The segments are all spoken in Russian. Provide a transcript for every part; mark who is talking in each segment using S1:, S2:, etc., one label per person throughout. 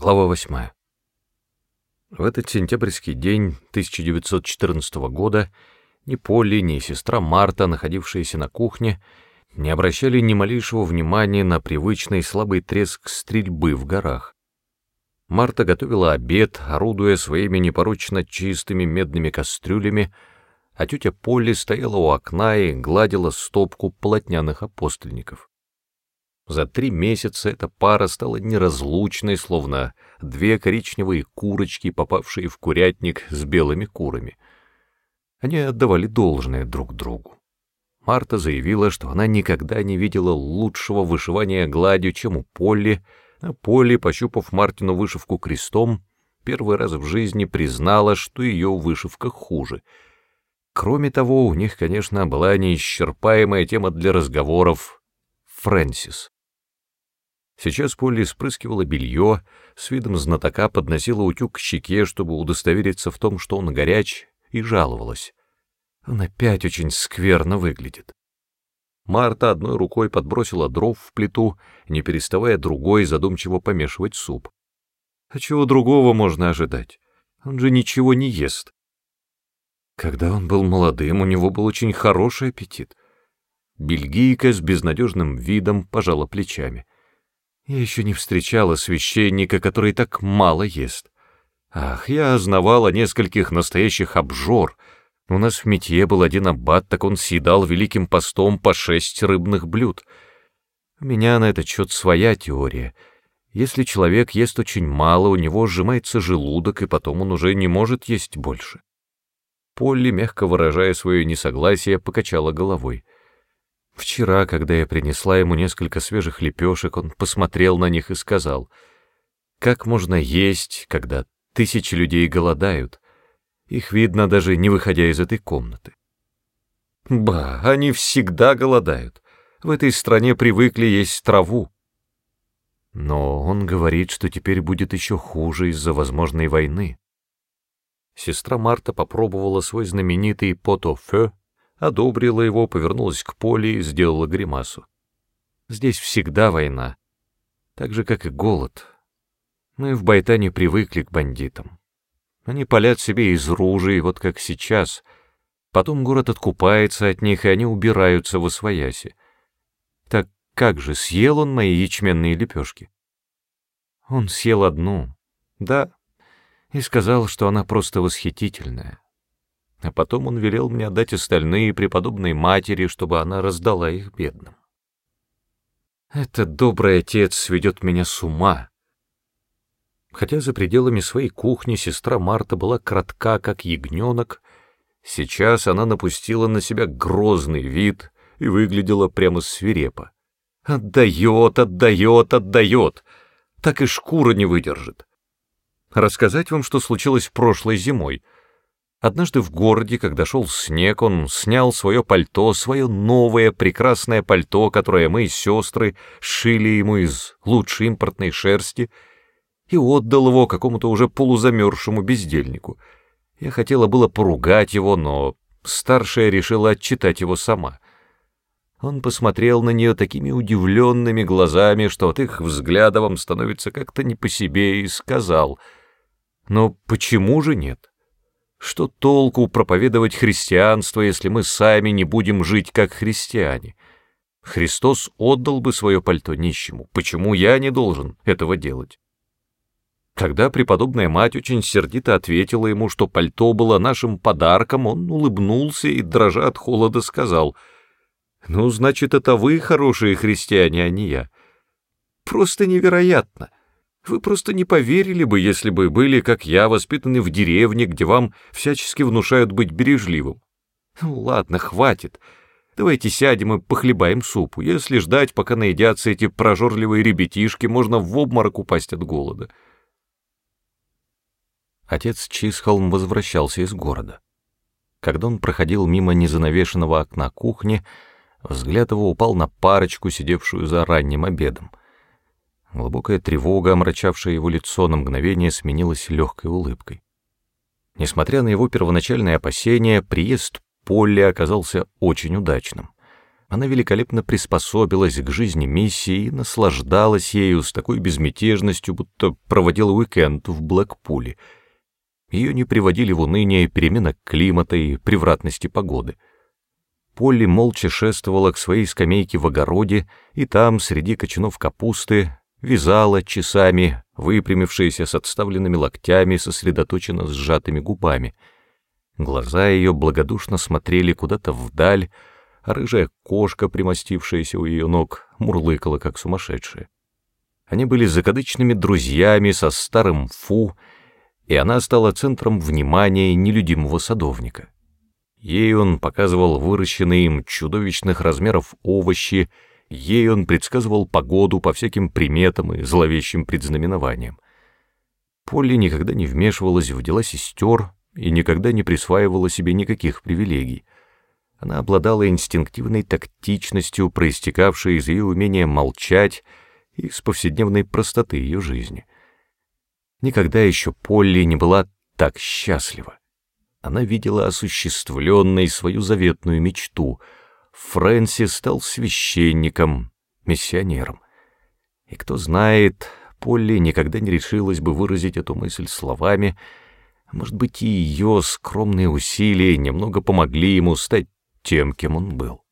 S1: Глава 8. В этот сентябрьский день 1914 года ни Полли, ни сестра Марта, находившиеся на кухне, не обращали ни малейшего внимания на привычный слабый треск стрельбы в горах. Марта готовила обед, орудуя своими непорочно чистыми медными кастрюлями, а тетя Полли стояла у окна и гладила стопку полотняных апостольников. За три месяца эта пара стала неразлучной, словно две коричневые курочки, попавшие в курятник с белыми курами. Они отдавали должное друг другу. Марта заявила, что она никогда не видела лучшего вышивания гладью, чем у Полли, а Полли, пощупав Мартину вышивку крестом, первый раз в жизни признала, что ее вышивка хуже. Кроме того, у них, конечно, была неисчерпаемая тема для разговоров — Фрэнсис. Сейчас Полли спрыскивала белье, с видом знатока подносила утюг к щеке, чтобы удостовериться в том, что он горяч, и жаловалась. Он опять очень скверно выглядит. Марта одной рукой подбросила дров в плиту, не переставая другой задумчиво помешивать суп. А чего другого можно ожидать? Он же ничего не ест. Когда он был молодым, у него был очень хороший аппетит. Бельгийка с безнадежным видом пожала плечами. Я еще не встречала священника, который так мало ест. Ах, я знавала нескольких настоящих обжор. У нас в Метье был один аббат, так он съедал великим постом по шесть рыбных блюд. У меня на этот счет своя теория. Если человек ест очень мало, у него сжимается желудок, и потом он уже не может есть больше. Полли, мягко выражая свое несогласие, покачала головой — Вчера, когда я принесла ему несколько свежих лепешек, он посмотрел на них и сказал, «Как можно есть, когда тысячи людей голодают? Их видно даже не выходя из этой комнаты». «Ба, они всегда голодают. В этой стране привыкли есть траву». Но он говорит, что теперь будет еще хуже из-за возможной войны. Сестра Марта попробовала свой знаменитый пото-фе, одобрила его, повернулась к Поле и сделала гримасу. Здесь всегда война, так же, как и голод. Мы в Байтане привыкли к бандитам. Они палят себе из ружей, вот как сейчас. Потом город откупается от них, и они убираются в освояси. Так как же, съел он мои ячменные лепешки? Он съел одну, да, и сказал, что она просто восхитительная а потом он велел мне отдать остальные преподобной матери, чтобы она раздала их бедным. Этот добрый отец сведет меня с ума. Хотя за пределами своей кухни сестра Марта была кратка, как ягненок, сейчас она напустила на себя грозный вид и выглядела прямо свирепо. Отдает, отдает, отдает, так и шкура не выдержит. Рассказать вам, что случилось прошлой зимой — Однажды в городе, когда шел снег, он снял свое пальто, свое новое прекрасное пальто, которое мы, сестры, шили ему из лучшей импортной шерсти, и отдал его какому-то уже полузамерзшему бездельнику. Я хотела было поругать его, но старшая решила отчитать его сама. Он посмотрел на нее такими удивленными глазами, что от их взгляда вам становится как-то не по себе, и сказал, «Но почему же нет?» Что толку проповедовать христианство, если мы сами не будем жить как христиане? Христос отдал бы свое пальто нищему. Почему я не должен этого делать? Когда преподобная мать очень сердито ответила ему, что пальто было нашим подарком, он улыбнулся и, дрожа от холода, сказал, «Ну, значит, это вы хорошие христиане, а не я. Просто невероятно. Вы просто не поверили бы, если бы были, как я, воспитаны в деревне, где вам всячески внушают быть бережливым. Ну, ладно, хватит. Давайте сядем и похлебаем супу. Если ждать, пока наедятся эти прожорливые ребятишки, можно в обморок упасть от голода. Отец Чисхолм возвращался из города. Когда он проходил мимо незанавешенного окна кухни, взгляд его упал на парочку, сидевшую за ранним обедом. Глубокая тревога, омрачавшая его лицо, на мгновение сменилась легкой улыбкой. Несмотря на его первоначальные опасения, приезд Полли оказался очень удачным. Она великолепно приспособилась к жизни миссии и наслаждалась ею с такой безмятежностью, будто проводила уикенд в Блэкпуле. Ее не приводили в уныние перемена климата и превратности погоды. Полли молча шествовала к своей скамейке в огороде, и там, среди кочанов капусты, вязала часами, выпрямившаяся с отставленными локтями, сосредоточенно сжатыми губами. Глаза ее благодушно смотрели куда-то вдаль, а рыжая кошка, примостившаяся у ее ног, мурлыкала, как сумасшедшая. Они были закадычными друзьями со старым Фу, и она стала центром внимания нелюдимого садовника. Ей он показывал выращенные им чудовищных размеров овощи, ей он предсказывал погоду по всяким приметам и зловещим предзнаменованиям. Полли никогда не вмешивалась в дела сестер и никогда не присваивала себе никаких привилегий — она обладала инстинктивной тактичностью, проистекавшей из ее умения молчать и из повседневной простоты ее жизни. Никогда еще Полли не была так счастлива. Она видела осуществленной свою заветную мечту. Фрэнси стал священником, миссионером. И кто знает, Полли никогда не решилась бы выразить эту мысль словами, может быть, и ее скромные усилия немного помогли ему стать тем, кем он был.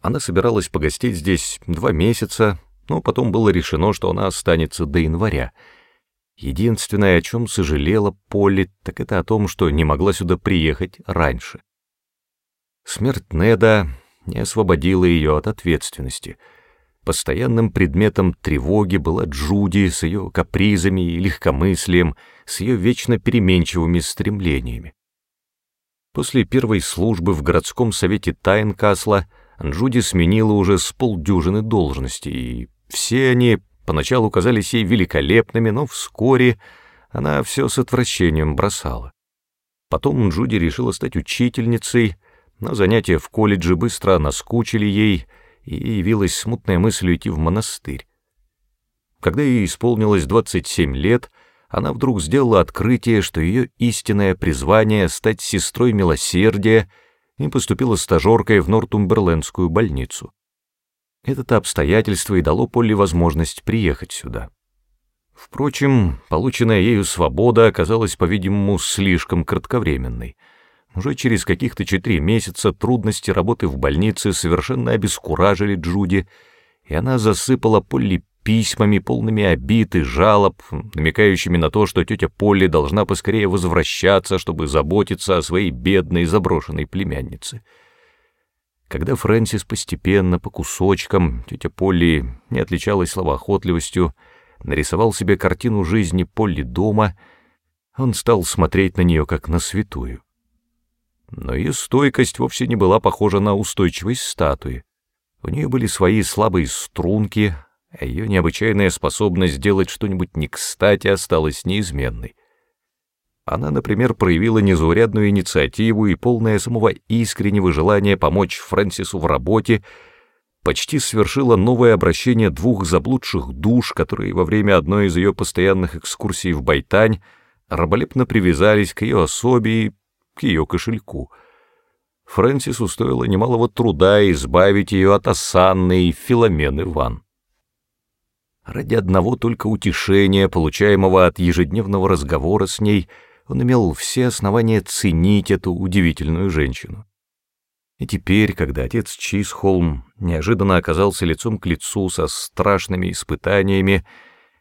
S1: Она собиралась погостить здесь два месяца, но потом было решено, что она останется до января. Единственное, о чем сожалела Полли, так это о том, что не могла сюда приехать раньше. Смерть Неда не освободила ее от ответственности. Постоянным предметом тревоги была Джуди с ее капризами и легкомыслием, с ее вечно переменчивыми стремлениями. После первой службы в городском совете Тайнкасла Джуди сменила уже с полдюжины должностей, и все они поначалу казались ей великолепными, но вскоре она все с отвращением бросала. Потом Джуди решила стать учительницей, но занятия в колледже быстро наскучили ей, и явилась смутная мысль уйти в монастырь. Когда ей исполнилось 27 лет — она вдруг сделала открытие, что ее истинное призвание — стать сестрой милосердия, и поступила стажеркой в Нортумберлендскую больницу. Это обстоятельство и дало Полли возможность приехать сюда. Впрочем, полученная ею свобода оказалась, по-видимому, слишком кратковременной. Уже через каких-то четыре месяца трудности работы в больнице совершенно обескуражили Джуди, и она засыпала Полли письмами, полными обид и жалоб, намекающими на то, что тетя Полли должна поскорее возвращаться, чтобы заботиться о своей бедной заброшенной племяннице. Когда Фрэнсис постепенно, по кусочкам, тетя Полли не отличалась словоохотливостью, нарисовал себе картину жизни Полли дома, он стал смотреть на нее как на святую. Но ее стойкость вовсе не была похожа на устойчивость статуи. У нее были свои слабые струнки, а ее необычайная способность сделать что-нибудь не кстати осталась неизменной. Она, например, проявила незаурядную инициативу и полное самого искреннего желания помочь Фрэнсису в работе, почти совершила новое обращение двух заблудших душ, которые во время одной из ее постоянных экскурсий в Байтань раболепно привязались к ее особе и к ее кошельку. Фрэнсису стоило немалого труда избавить ее от осанной Филомены Ван. Ради одного только утешения, получаемого от ежедневного разговора с ней, он имел все основания ценить эту удивительную женщину. И теперь, когда отец Чисхолм неожиданно оказался лицом к лицу со страшными испытаниями,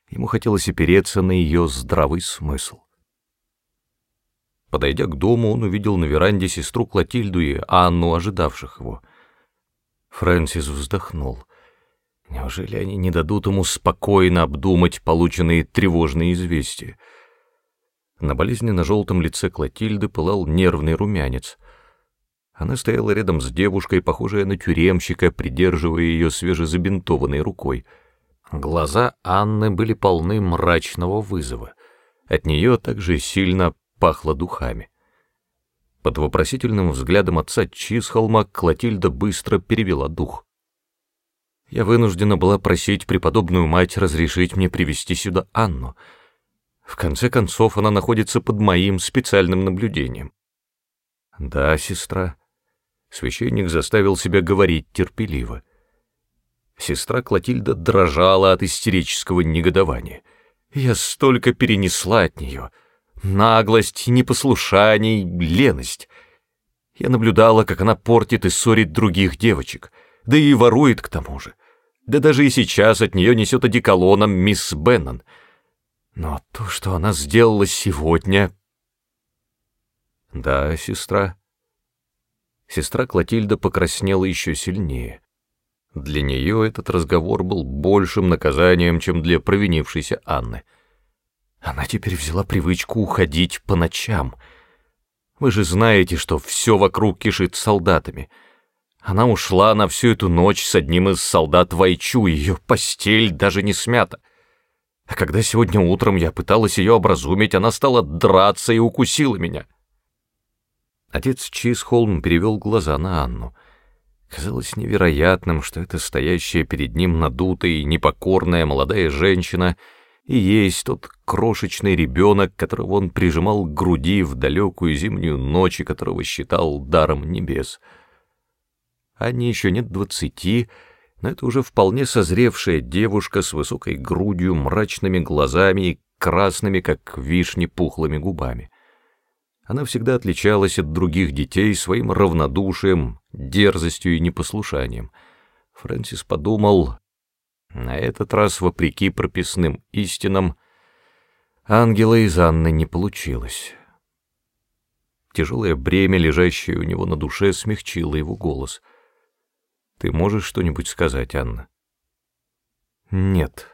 S1: ему хотелось опереться на ее здравый смысл. Подойдя к дому, он увидел на веранде сестру Клотильду и Анну, ожидавших его. Фрэнсис вздохнул — Неужели они не дадут ему спокойно обдумать полученные тревожные известия? На болезненно-желтом лице Клотильды пылал нервный румянец. Она стояла рядом с девушкой, похожая на тюремщика, придерживая ее свежезабинтованной рукой. Глаза Анны были полны мрачного вызова. От нее также сильно пахло духами. Под вопросительным взглядом отца Чисхолма Клотильда быстро перевела дух я вынуждена была просить преподобную мать разрешить мне привести сюда Анну. В конце концов, она находится под моим специальным наблюдением. Да, сестра. Священник заставил себя говорить терпеливо. Сестра Клотильда дрожала от истерического негодования. Я столько перенесла от нее. Наглость, непослушание, леность. Я наблюдала, как она портит и ссорит других девочек, да и ворует к тому же. Да даже и сейчас от нее несет одеколоном мисс Беннон. Но то, что она сделала сегодня... Да, сестра, Сестра Клотильда покраснела еще сильнее. Для нее этот разговор был большим наказанием, чем для провинившейся Анны. Она теперь взяла привычку уходить по ночам. Вы же знаете, что все вокруг кишит солдатами. Она ушла на всю эту ночь с одним из солдат Вайчу, ее постель даже не смята. А когда сегодня утром я пыталась ее образумить, она стала драться и укусила меня. Отец Чисхолм перевел глаза на Анну. Казалось невероятным, что эта стоящая перед ним надутая и непокорная молодая женщина и есть тот крошечный ребенок, которого он прижимал к груди в далекую зимнюю ночь и которого считал даром небес. Анне еще нет двадцати, но это уже вполне созревшая девушка с высокой грудью, мрачными глазами и красными, как вишни, пухлыми губами. Она всегда отличалась от других детей своим равнодушием, дерзостью и непослушанием. Фрэнсис подумал, на этот раз, вопреки прописным истинам, ангела из Анны не получилось. Тяжелое бремя, лежащее у него на душе, смягчило его голос. «Ты можешь что-нибудь сказать, Анна?» «Нет».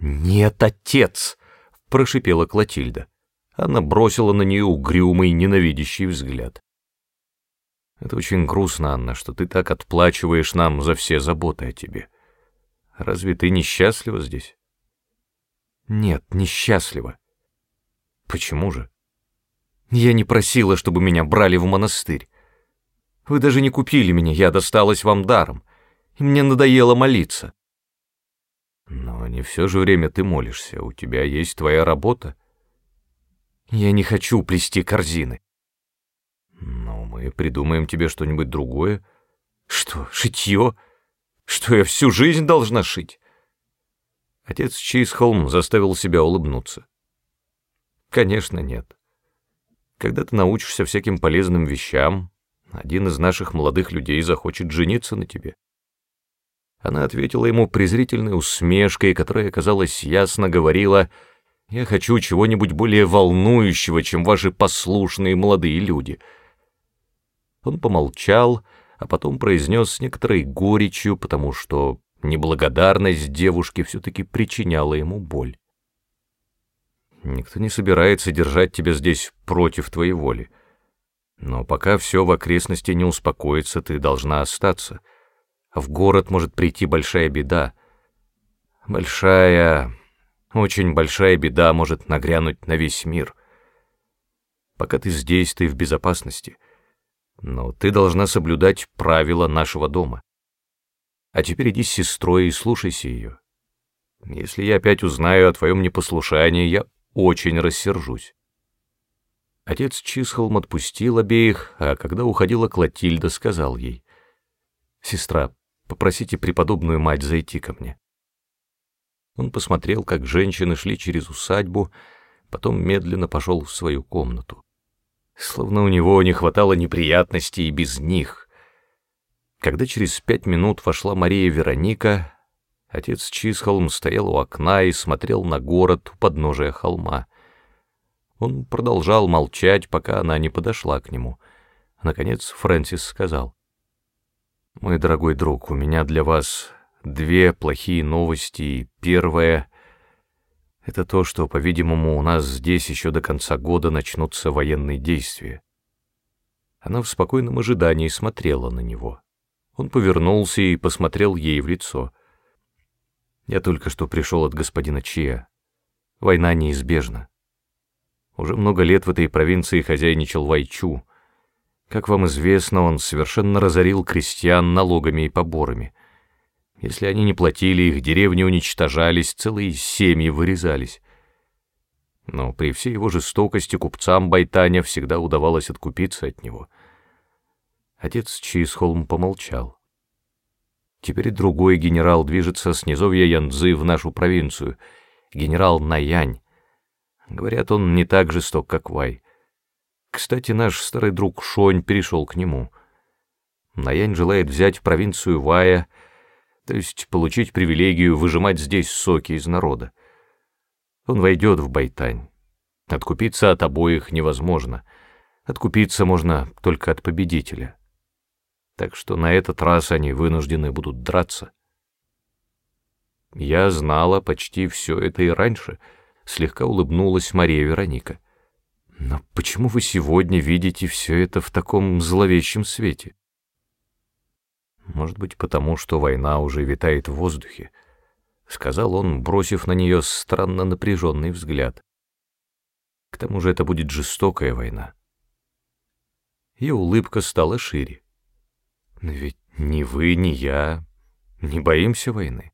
S1: «Нет, отец!» — прошипела Клотильда. Она бросила на нее угрюмый, ненавидящий взгляд. «Это очень грустно, Анна, что ты так отплачиваешь нам за все заботы о тебе. Разве ты несчастлива здесь?» «Нет, несчастлива». «Почему же?» «Я не просила, чтобы меня брали в монастырь. Вы даже не купили меня, я досталась вам даром, и мне надоело молиться». «Но не все же время ты молишься, у тебя есть твоя работа». Я не хочу плести корзины. Но мы придумаем тебе что-нибудь другое. Что, шитье? Что я всю жизнь должна шить? Отец Чейсхолм заставил себя улыбнуться. Конечно, нет. Когда ты научишься всяким полезным вещам, один из наших молодых людей захочет жениться на тебе. Она ответила ему презрительной усмешкой, которая, казалось, ясно говорила — я хочу чего-нибудь более волнующего, чем ваши послушные молодые люди». Он помолчал, а потом произнес с некоторой горечью, потому что неблагодарность девушки все-таки причиняла ему боль. «Никто не собирается держать тебя здесь против твоей воли. Но пока все в окрестности не успокоится, ты должна остаться. В город может прийти большая беда. Большая... Очень большая беда может нагрянуть на весь мир. Пока ты здесь, ты в безопасности. Но ты должна соблюдать правила нашего дома. А теперь иди с сестрой и слушайся ее. Если я опять узнаю о твоем непослушании, я очень рассержусь. Отец Чисхолм отпустил обеих, а когда уходила Клотильда, сказал ей, «Сестра, попросите преподобную мать зайти ко мне». Он посмотрел, как женщины шли через усадьбу, потом медленно пошел в свою комнату. Словно у него не хватало неприятностей и без них. Когда через пять минут вошла Мария Вероника, отец Чисхолм стоял у окна и смотрел на город у подножия холма. Он продолжал молчать, пока она не подошла к нему. Наконец Фрэнсис сказал, «Мой дорогой друг, у меня для вас две плохие новости. Первая — это то, что, по-видимому, у нас здесь еще до конца года начнутся военные действия. Она в спокойном ожидании смотрела на него. Он повернулся и посмотрел ей в лицо. «Я только что пришел от господина Чия. Война неизбежна. Уже много лет в этой провинции хозяйничал Вайчу. Как вам известно, он совершенно разорил крестьян налогами и поборами. Если они не платили, их деревни уничтожались, целые семьи вырезались. Но при всей его жестокости купцам Байтаня всегда удавалось откупиться от него. Отец Чисхолм помолчал. Теперь другой генерал движется с низовья Янцзы в нашу провинцию, генерал Наянь. Говорят, он не так жесток, как Вай. Кстати, наш старый друг Шонь перешел к нему. Наянь желает взять провинцию Вая, то есть получить привилегию выжимать здесь соки из народа. Он войдет в Байтань. Откупиться от обоих невозможно. Откупиться можно только от победителя. Так что на этот раз они вынуждены будут драться. Я знала почти все это и раньше, слегка улыбнулась Мария Вероника. Но почему вы сегодня видите все это в таком зловещем свете? Может быть, потому что война уже витает в воздухе, сказал он, бросив на нее странно напряженный взгляд. К тому же это будет жестокая война. Ее улыбка стала шире. Но ведь ни вы, ни я не боимся войны.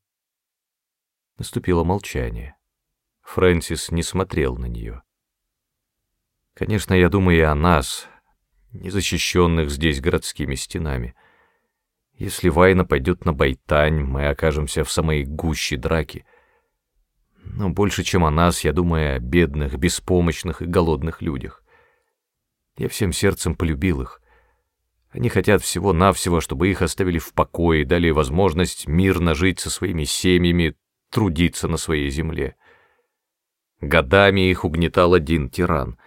S1: Наступило молчание. Фрэнсис не смотрел на нее. Конечно, я думаю и о нас, незащищенных здесь городскими стенами. Если война пойдет на Байтань, мы окажемся в самой гуще драки. Но больше, чем о нас, я думаю о бедных, беспомощных и голодных людях. Я всем сердцем полюбил их. Они хотят всего-навсего, чтобы их оставили в покое и дали возможность мирно жить со своими семьями, трудиться на своей земле. Годами их угнетал один тиран.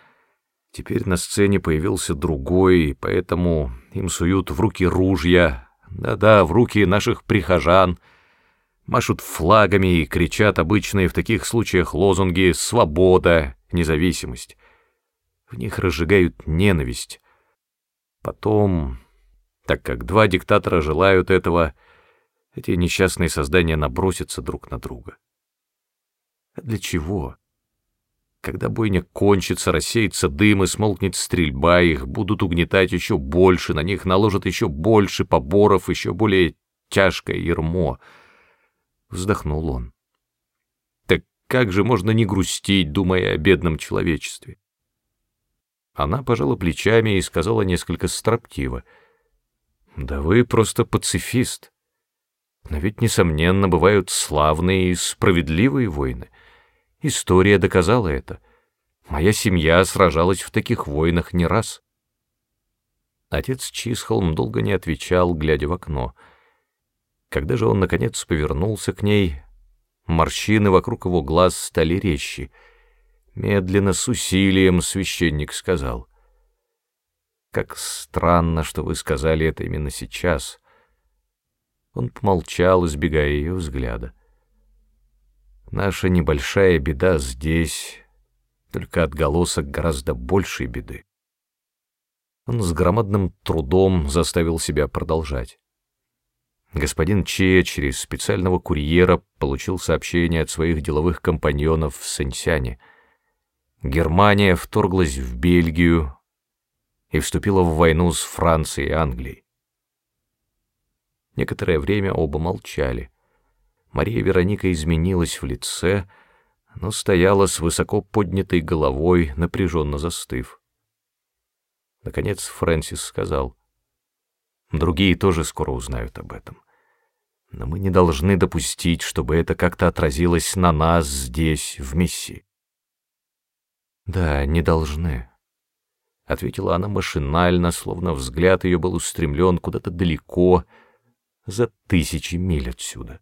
S1: Теперь на сцене появился другой, поэтому им суют в руки ружья, да-да, в руки наших прихожан, машут флагами и кричат обычные в таких случаях лозунги «Свобода», «Независимость». В них разжигают ненависть. Потом, так как два диктатора желают этого, эти несчастные создания набросятся друг на друга. А для чего? Когда бойня кончится, рассеется дым и смолкнет стрельба, их будут угнетать еще больше, на них наложат еще больше поборов, еще более тяжкое ермо. Вздохнул он. Так как же можно не грустить, думая о бедном человечестве? Она пожала плечами и сказала несколько строптиво. «Да вы просто пацифист. Но ведь, несомненно, бывают славные и справедливые войны. История доказала это. Моя семья сражалась в таких войнах не раз. Отец Чисхолм долго не отвечал, глядя в окно. Когда же он, наконец, повернулся к ней, морщины вокруг его глаз стали резче. Медленно, с усилием, священник сказал. «Как странно, что вы сказали это именно сейчас». Он помолчал, избегая ее взгляда. Наша небольшая беда здесь, только отголосок гораздо большей беды. Он с громадным трудом заставил себя продолжать. Господин Че через специального курьера получил сообщение от своих деловых компаньонов в Сэньсяне. Германия вторглась в Бельгию и вступила в войну с Францией и Англией. Некоторое время оба молчали. Мария Вероника изменилась в лице, но стояла с высоко поднятой головой, напряженно застыв. Наконец Фрэнсис сказал, «Другие тоже скоро узнают об этом. Но мы не должны допустить, чтобы это как-то отразилось на нас здесь, в Мисси». «Да, не должны», — ответила она машинально, словно взгляд ее был устремлен куда-то далеко, за тысячи миль отсюда.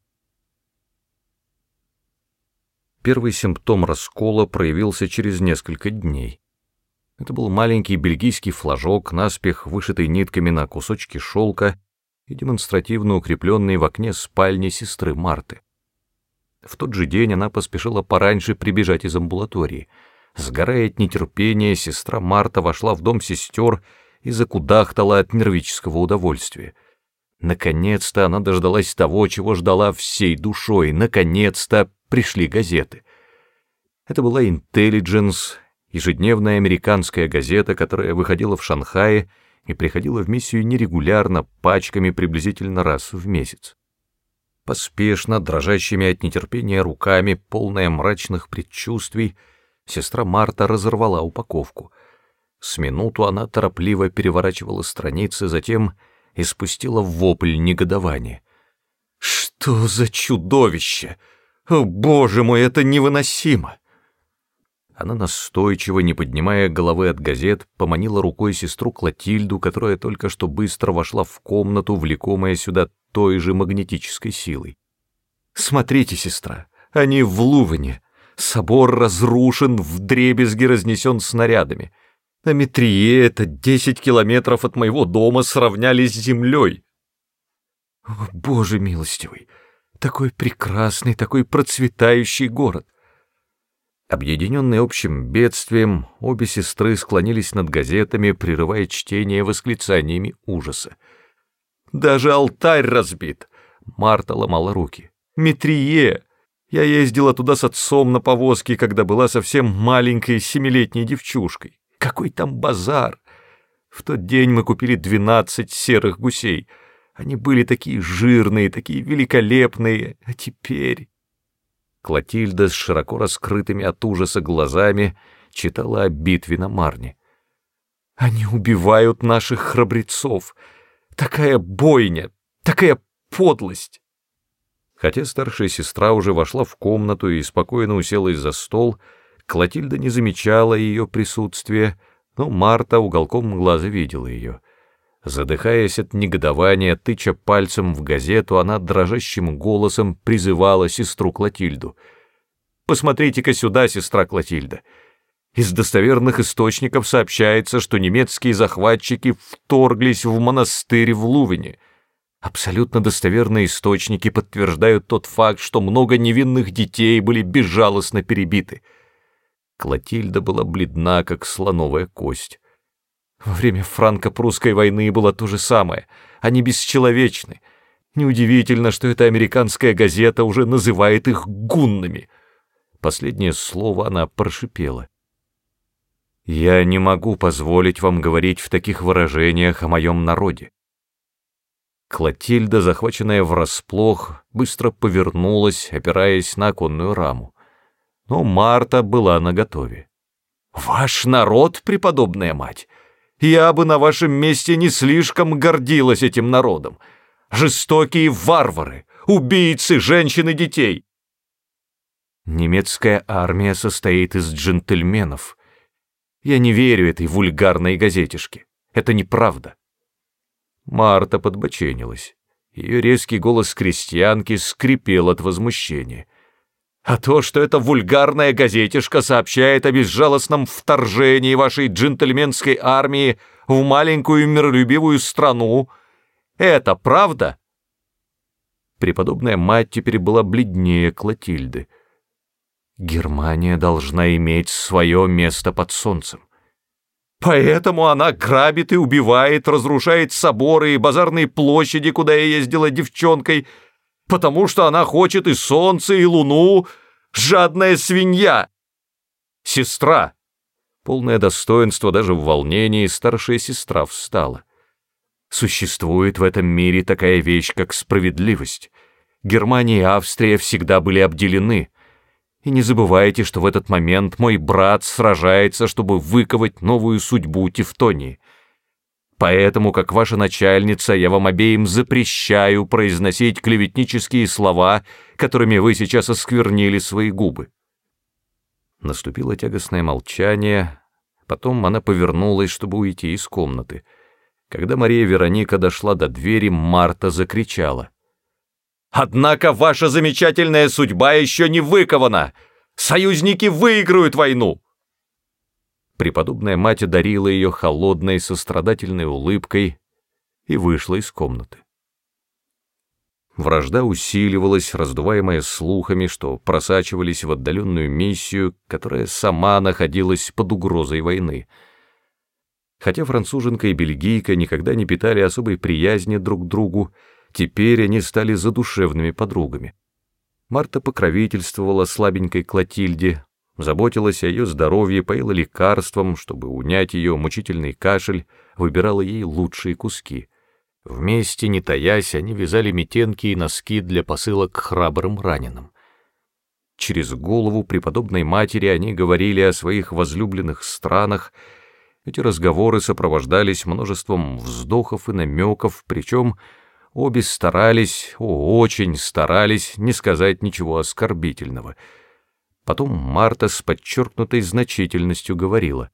S1: Первый симптом раскола проявился через несколько дней. Это был маленький бельгийский флажок, наспех вышитый нитками на кусочки шелка и демонстративно укрепленный в окне спальни сестры Марты. В тот же день она поспешила пораньше прибежать из амбулатории. Сгорая от нетерпения, сестра Марта вошла в дом сестер и закудахтала от нервического удовольствия. Наконец-то она дождалась того, чего ждала всей душой. Наконец-то пришли газеты. Это была Intelligence, ежедневная американская газета, которая выходила в Шанхае и приходила в миссию нерегулярно, пачками приблизительно раз в месяц. Поспешно, дрожащими от нетерпения руками, полная мрачных предчувствий, сестра Марта разорвала упаковку. С минуту она торопливо переворачивала страницы, затем испустила вопль негодования. «Что за чудовище! О, боже мой, это невыносимо!» Она настойчиво, не поднимая головы от газет, поманила рукой сестру Клотильду, которая только что быстро вошла в комнату, влекомая сюда той же магнетической силой. «Смотрите, сестра, они в Луване. Собор разрушен, вдребезги разнесен снарядами. На Метрие это десять километров от моего дома сравнялись с землей. О, Боже милостивый, такой прекрасный, такой процветающий город. Объединенные общим бедствием, обе сестры склонились над газетами, прерывая чтение восклицаниями ужаса. «Даже алтарь разбит!» Марта ломала руки. «Метрие! Я ездила туда с отцом на повозке, когда была совсем маленькой семилетней девчушкой. Какой там базар! В тот день мы купили двенадцать серых гусей. Они были такие жирные, такие великолепные, а теперь... Клотильда с широко раскрытыми от ужаса глазами читала о битве на Марне. «Они убивают наших храбрецов! Такая бойня! Такая подлость!» Хотя старшая сестра уже вошла в комнату и спокойно уселась за стол, Клотильда не замечала ее присутствия, но Марта уголком глаза видела ее. Задыхаясь от негодования, тыча пальцем в газету, она дрожащим голосом призывала сестру Клотильду. «Посмотрите-ка сюда, сестра Клотильда. Из достоверных источников сообщается, что немецкие захватчики вторглись в монастырь в Лувене. Абсолютно достоверные источники подтверждают тот факт, что много невинных детей были безжалостно перебиты». Клотильда была бледна, как слоновая кость. Во время франко-прусской войны было то же самое. Они бесчеловечны. Неудивительно, что эта американская газета уже называет их гуннами. Последнее слово она прошипела. «Я не могу позволить вам говорить в таких выражениях о моем народе». Клотильда, захваченная врасплох, быстро повернулась, опираясь на оконную раму но Марта была наготове. «Ваш народ, преподобная мать! Я бы на вашем месте не слишком гордилась этим народом. Жестокие варвары, убийцы женщин и детей!» Немецкая армия состоит из джентльменов. Я не верю этой вульгарной газетишке. Это неправда. Марта подбоченилась. Ее резкий голос крестьянки скрипел от возмущения. А то, что эта вульгарная газетишка сообщает о безжалостном вторжении вашей джентльменской армии в маленькую миролюбивую страну, это правда?» Преподобная мать теперь была бледнее Клотильды. Германия должна иметь свое место под солнцем. Поэтому она грабит и убивает, разрушает соборы и базарные площади, куда я ездила девчонкой — потому что она хочет и солнце, и луну, жадная свинья. Сестра. Полное достоинство даже в волнении старшая сестра встала. Существует в этом мире такая вещь, как справедливость. Германия и Австрия всегда были обделены. И не забывайте, что в этот момент мой брат сражается, чтобы выковать новую судьбу Тевтонии. Поэтому, как ваша начальница, я вам обеим запрещаю произносить клеветнические слова, которыми вы сейчас осквернили свои губы. Наступило тягостное молчание, потом она повернулась, чтобы уйти из комнаты. Когда Мария Вероника дошла до двери, Марта закричала. «Однако ваша замечательная судьба еще не выкована! Союзники выиграют войну!» Преподобная мать одарила ее холодной, сострадательной улыбкой и вышла из комнаты. Вражда усиливалась, раздуваемая слухами, что просачивались в отдаленную миссию, которая сама находилась под угрозой войны. Хотя француженка и бельгийка никогда не питали особой приязни друг к другу, теперь они стали задушевными подругами. Марта покровительствовала слабенькой Клотильде, заботилась о ее здоровье, поила лекарством, чтобы унять ее мучительный кашель, выбирала ей лучшие куски. Вместе, не таясь, они вязали метенки и носки для посылок к храбрым раненым. Через голову преподобной матери они говорили о своих возлюбленных странах, Эти разговоры сопровождались множеством вздохов и намеков, причем обе старались, о, очень старались не сказать ничего оскорбительного. Потом Марта с подчеркнутой значительностью говорила,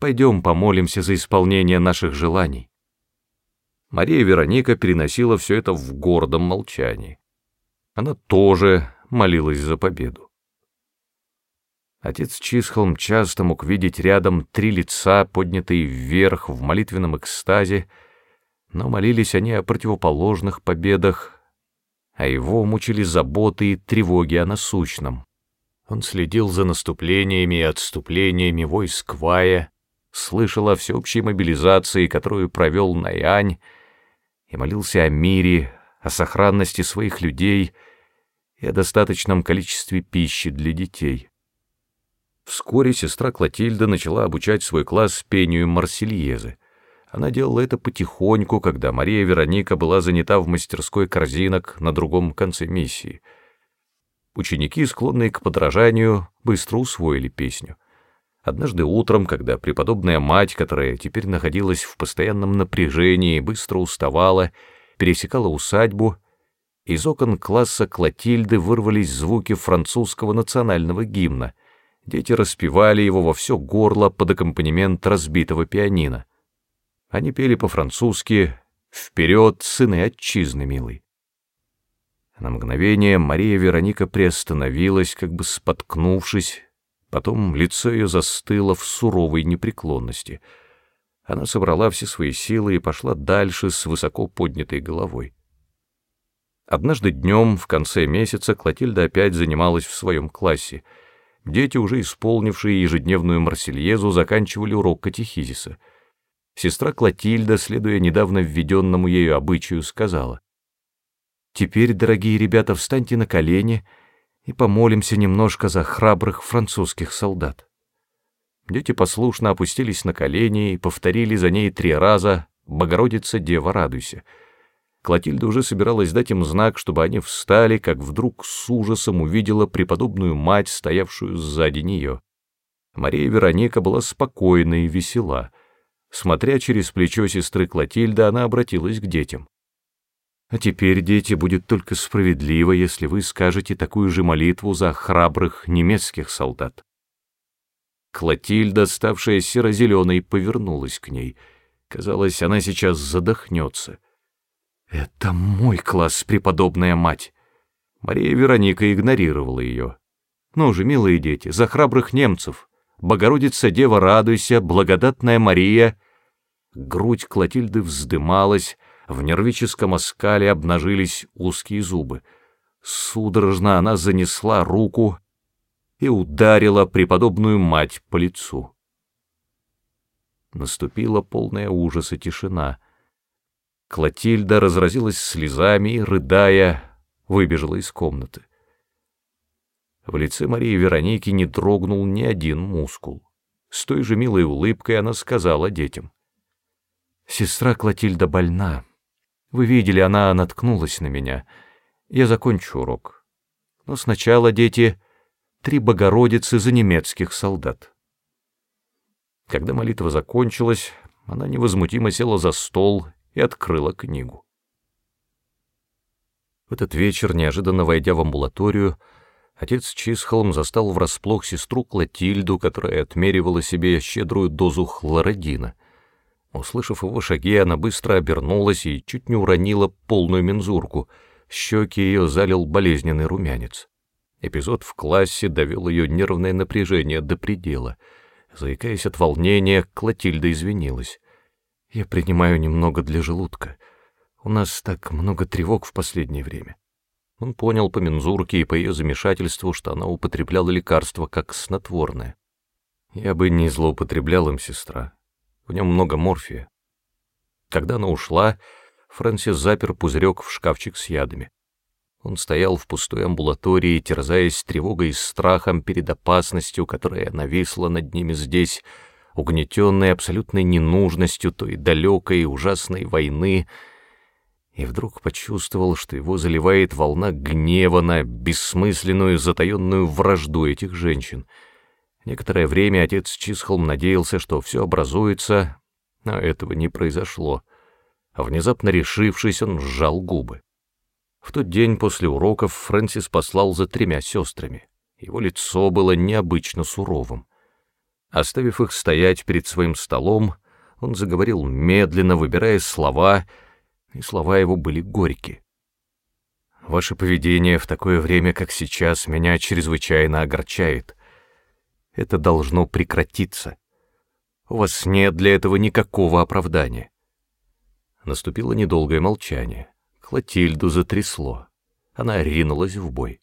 S1: «Пойдем помолимся за исполнение наших желаний». Мария Вероника переносила все это в гордом молчании. Она тоже молилась за победу. Отец Чисхолм часто мог видеть рядом три лица, поднятые вверх в молитвенном экстазе, но молились они о противоположных победах, а его мучили заботы и тревоги о насущном. Он следил за наступлениями и отступлениями войск Вая, слышал о всеобщей мобилизации, которую провел Наянь, и молился о мире, о сохранности своих людей и о достаточном количестве пищи для детей. Вскоре сестра Клотильда начала обучать свой класс пению Марсельезы. Она делала это потихоньку, когда Мария Вероника была занята в мастерской корзинок на другом конце миссии. Ученики, склонные к подражанию, быстро усвоили песню. Однажды утром, когда преподобная мать, которая теперь находилась в постоянном напряжении, быстро уставала, пересекала усадьбу, из окон класса Клотильды вырвались звуки французского национального гимна — Дети распевали его во все горло под аккомпанемент разбитого пианино. Они пели по-французски «Вперед, сыны отчизны, милый». На мгновение Мария Вероника приостановилась, как бы споткнувшись, потом лицо ее застыло в суровой непреклонности. Она собрала все свои силы и пошла дальше с высоко поднятой головой. Однажды днем, в конце месяца, Клотильда опять занималась в своем классе — Дети, уже исполнившие ежедневную марсельезу, заканчивали урок катехизиса. Сестра Клотильда, следуя недавно введенному ею обычаю, сказала, «Теперь, дорогие ребята, встаньте на колени и помолимся немножко за храбрых французских солдат». Дети послушно опустились на колени и повторили за ней три раза «Богородица, Дева, радуйся». Клотильда уже собиралась дать им знак, чтобы они встали, как вдруг с ужасом увидела преподобную мать, стоявшую сзади нее. Мария Вероника была спокойна и весела. Смотря через плечо сестры Клотильды, она обратилась к детям. «А теперь, дети, будет только справедливо, если вы скажете такую же молитву за храбрых немецких солдат». Клотильда, ставшая серо-зеленой, повернулась к ней. Казалось, она сейчас задохнется. «Это мой класс, преподобная мать!» Мария Вероника игнорировала ее. «Ну же, милые дети, за храбрых немцев! Богородица Дева, радуйся, благодатная Мария!» Грудь Клотильды вздымалась, в нервическом оскале обнажились узкие зубы. Судорожно она занесла руку и ударила преподобную мать по лицу. Наступила полная ужаса тишина — Клотильда разразилась слезами и, рыдая, выбежала из комнаты. В лице Марии Вероники не дрогнул ни один мускул. С той же милой улыбкой она сказала детям. «Сестра Клотильда больна. Вы видели, она наткнулась на меня. Я закончу урок. Но сначала, дети, три Богородицы за немецких солдат». Когда молитва закончилась, она невозмутимо села за стол и открыла книгу. В этот вечер, неожиданно войдя в амбулаторию, отец Чисхолм застал врасплох сестру Клотильду, которая отмеривала себе щедрую дозу хлородина. Услышав его шаги, она быстро обернулась и чуть не уронила полную мензурку. Щеки ее залил болезненный румянец. Эпизод в классе довел ее нервное напряжение до предела. Заикаясь от волнения, Клотильда извинилась. Я принимаю немного для желудка. У нас так много тревог в последнее время. Он понял по мензурке и по ее замешательству, что она употребляла лекарство как снотворное. Я бы не злоупотреблял им, сестра. В нем много морфия. Когда она ушла, Фрэнсис запер пузырек в шкафчик с ядами. Он стоял в пустой амбулатории, терзаясь тревогой и страхом перед опасностью, которая нависла над ними здесь, угнетенный абсолютной ненужностью той далекой и ужасной войны, и вдруг почувствовал, что его заливает волна гнева на бессмысленную затаенную вражду этих женщин. Некоторое время отец Чисхолм надеялся, что все образуется, но этого не произошло. Внезапно решившись, он сжал губы. В тот день после уроков Фрэнсис послал за тремя сестрами. Его лицо было необычно суровым. Оставив их стоять перед своим столом, он заговорил медленно, выбирая слова, и слова его были горькие. «Ваше поведение в такое время, как сейчас, меня чрезвычайно огорчает. Это должно прекратиться. У вас нет для этого никакого оправдания». Наступило недолгое молчание. Клотильду затрясло. Она ринулась в бой.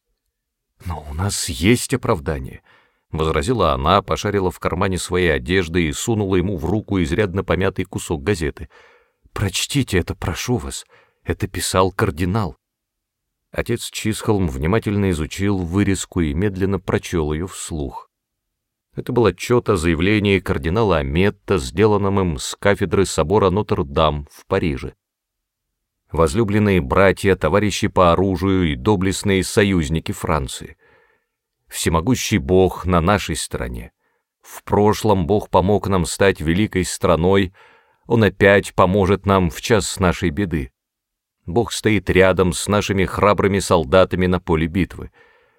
S1: «Но у нас есть оправдание», — возразила она, пошарила в кармане своей одежды и сунула ему в руку изрядно помятый кусок газеты. «Прочтите это, прошу вас. Это писал кардинал». Отец Чисхолм внимательно изучил вырезку и медленно прочел ее вслух. Это был отчет о заявлении кардинала Аметта, сделанном им с кафедры собора Нотр-Дам в Париже возлюбленные братья, товарищи по оружию и доблестные союзники Франции. Всемогущий Бог на нашей стороне. В прошлом Бог помог нам стать великой страной, Он опять поможет нам в час нашей беды. Бог стоит рядом с нашими храбрыми солдатами на поле битвы.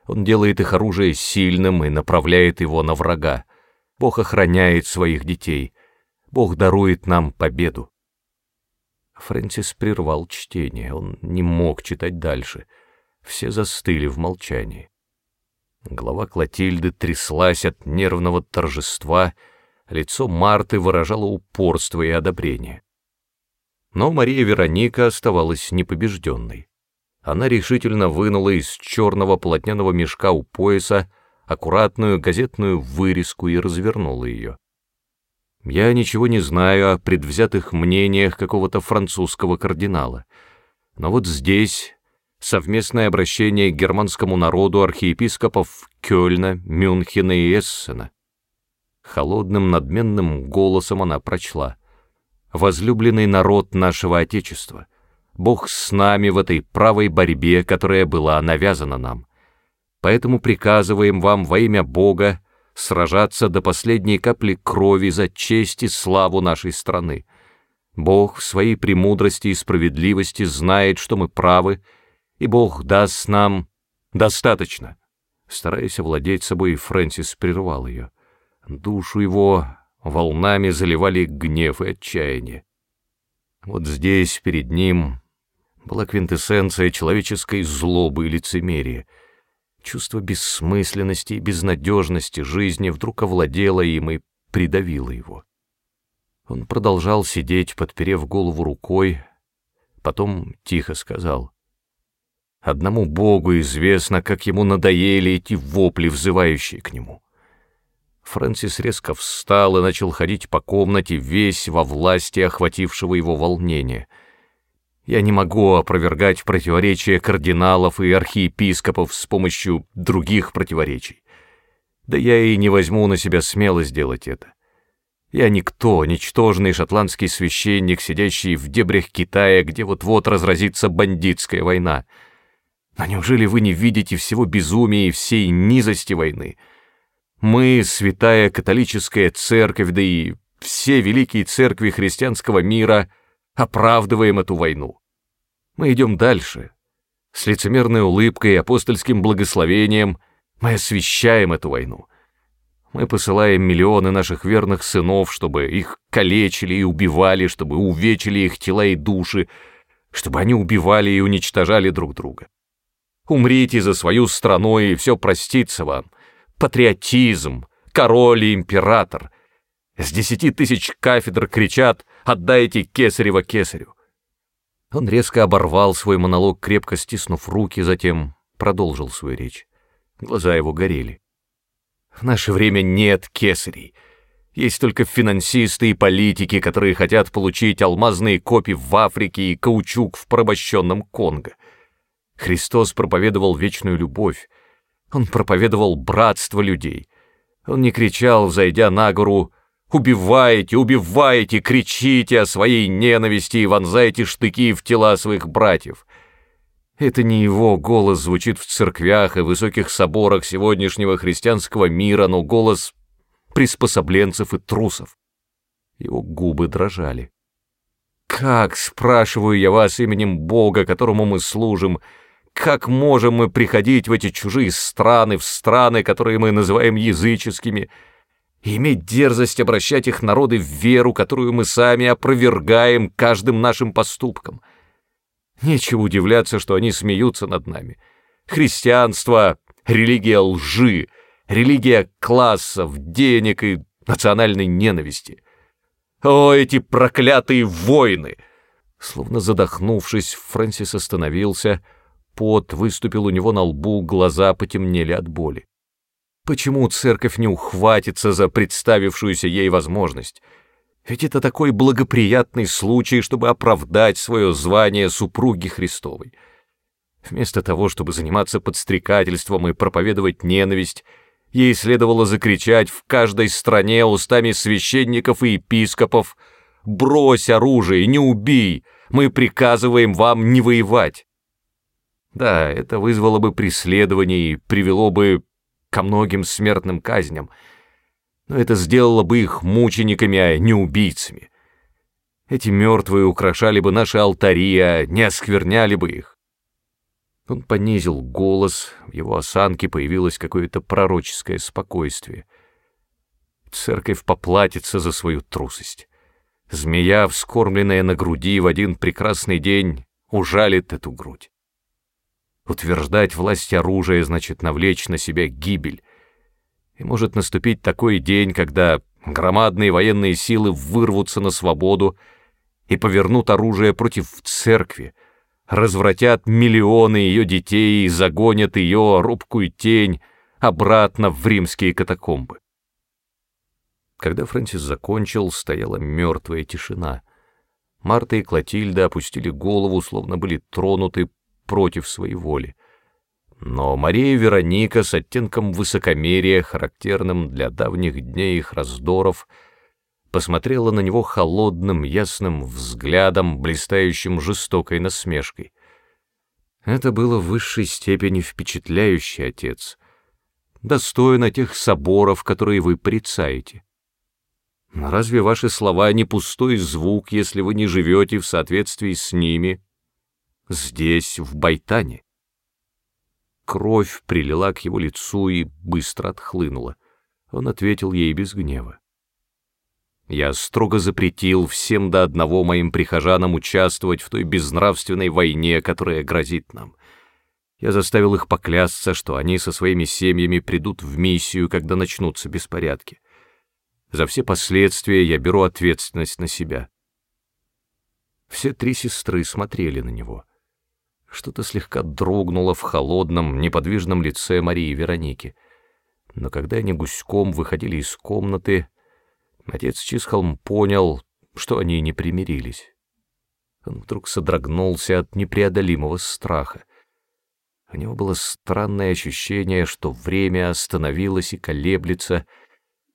S1: Он делает их оружие сильным и направляет его на врага. Бог охраняет своих детей. Бог дарует нам победу. Фрэнсис прервал чтение, он не мог читать дальше. Все застыли в молчании. Голова Клотильды тряслась от нервного торжества, лицо Марты выражало упорство и одобрение. Но Мария Вероника оставалась непобежденной. Она решительно вынула из черного полотняного мешка у пояса аккуратную газетную вырезку и развернула ее. Я ничего не знаю о предвзятых мнениях какого-то французского кардинала. Но вот здесь совместное обращение к германскому народу архиепископов Кёльна, Мюнхена и Эссена. Холодным надменным голосом она прочла. «Возлюбленный народ нашего Отечества, Бог с нами в этой правой борьбе, которая была навязана нам. Поэтому приказываем вам во имя Бога сражаться до последней капли крови за честь и славу нашей страны. Бог в своей премудрости и справедливости знает, что мы правы, и Бог даст нам достаточно. Стараясь овладеть собой, Фрэнсис прервал ее. Душу его волнами заливали гнев и отчаяние. Вот здесь, перед ним, была квинтэссенция человеческой злобы и лицемерия — Чувство бессмысленности и безнадежности жизни вдруг овладело им и придавило его. Он продолжал сидеть, подперев голову рукой, потом тихо сказал. Одному Богу известно, как ему надоели эти вопли, взывающие к нему. Фрэнсис резко встал и начал ходить по комнате, весь во власти охватившего его волнения — я не могу опровергать противоречия кардиналов и архиепископов с помощью других противоречий. Да я и не возьму на себя смело сделать это. Я никто, ничтожный шотландский священник, сидящий в дебрях Китая, где вот-вот разразится бандитская война. Но неужели вы не видите всего безумия и всей низости войны? Мы, святая католическая церковь, да и все великие церкви христианского мира — оправдываем эту войну. Мы идем дальше. С лицемерной улыбкой и апостольским благословением мы освещаем эту войну. Мы посылаем миллионы наших верных сынов, чтобы их калечили и убивали, чтобы увечили их тела и души, чтобы они убивали и уничтожали друг друга. Умрите за свою страну, и все простится вам. Патриотизм, король и император. С десяти тысяч кафедр кричат «Отдайте кесарева кесарю!» Он резко оборвал свой монолог, крепко стиснув руки, затем продолжил свою речь. Глаза его горели. «В наше время нет кесарей. Есть только финансисты и политики, которые хотят получить алмазные копии в Африке и каучук в порабощенном Конго. Христос проповедовал вечную любовь. Он проповедовал братство людей. Он не кричал, взойдя на гору Убиваете, убиваете, кричите о своей ненависти и вонзаете штыки в тела своих братьев. Это не его голос звучит в церквях и высоких соборах сегодняшнего христианского мира, но голос приспособленцев и трусов. Его губы дрожали. Как, спрашиваю я вас именем Бога, которому мы служим, как можем мы приходить в эти чужие страны, в страны, которые мы называем языческими, иметь дерзость обращать их народы в веру, которую мы сами опровергаем каждым нашим поступком? Нечего удивляться, что они смеются над нами. Христианство — религия лжи, религия классов, денег и национальной ненависти. О, эти проклятые войны! Словно задохнувшись, Фрэнсис остановился, пот выступил у него на лбу, глаза потемнели от боли. Почему церковь не ухватится за представившуюся ей возможность? Ведь это такой благоприятный случай, чтобы оправдать свое звание супруги Христовой. Вместо того, чтобы заниматься подстрекательством и проповедовать ненависть, Ей следовало закричать в каждой стране устами священников и епископов «Брось оружие, не убей! Мы приказываем вам не воевать!» Да, это вызвало бы преследование и привело бы ко многим смертным казням, но это сделало бы их мучениками, а не убийцами. Эти мертвые украшали бы наши алтари, а не оскверняли бы их. Он понизил голос, в его осанке появилось какое-то пророческое спокойствие. Церковь поплатится за свою трусость. Змея, вскормленная на груди, в один прекрасный день ужалит эту грудь. Утверждать власть оружия значит навлечь на себя гибель. И может наступить такой день, когда громадные военные силы вырвутся на свободу и повернут оружие против церкви, развратят миллионы ее детей и загонят ее, рубкую тень, обратно в римские катакомбы. Когда Фрэнсис закончил, стояла мертвая тишина. Марта и Клотильда опустили голову, словно были тронуты против своей воли. Но Мария Вероника с оттенком высокомерия, характерным для давних дней их раздоров, — посмотрела на него холодным, ясным взглядом, блистающим жестокой насмешкой. Это было в высшей степени впечатляющий отец, достойно тех соборов, которые вы порицаете. Но разве ваши слова не пустой звук, если вы не живете в соответствии с ними здесь, в Байтане? Кровь прилила к его лицу и быстро отхлынула. Он ответил ей без гнева. Я строго запретил всем до одного моим прихожанам участвовать в той безнравственной войне, которая грозит нам. Я заставил их поклясться, что они со своими семьями придут в миссию, когда начнутся беспорядки. За все последствия я беру ответственность на себя. Все три сестры смотрели на него. Что-то слегка дрогнуло в холодном, неподвижном лице Марии Вероники. Но когда они гуськом выходили из комнаты, Отец Чисхолм понял, что они не примирились. Он вдруг содрогнулся от непреодолимого страха. У него было странное ощущение, что время остановилось и колеблется,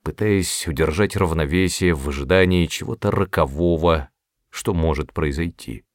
S1: пытаясь удержать равновесие в ожидании чего-то рокового, что может произойти.